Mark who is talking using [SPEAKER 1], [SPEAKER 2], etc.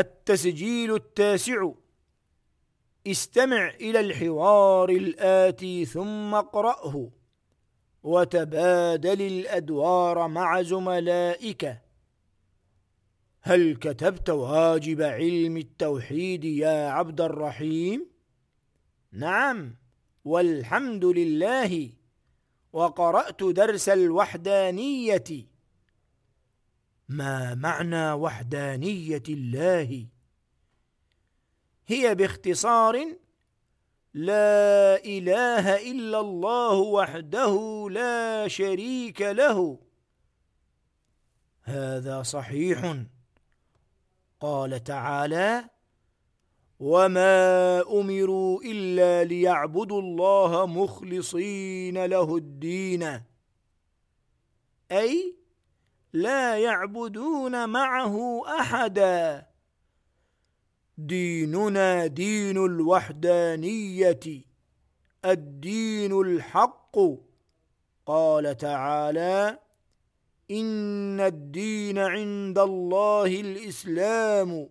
[SPEAKER 1] التسجيل التاسع. استمع إلى الحوار الآتي ثم اقرأه. وتبادل الأدوار مع زملائك. هل كتبت واجب علم التوحيد يا عبد الرحيم؟ نعم والحمد لله. وقرأت درس الوحدانية. ما معنى وحدانية الله؟ هي باختصار لا إله إلا الله وحده لا شريك له. هذا صحيح. قال تعالى وما أمروا إلا ليعبدوا الله مخلصين له الدين. أي لا يعبدون معه أحدا. ديننا دين الوحدانية الدين الحق. قال تعالى إن الدين عند الله الإسلام.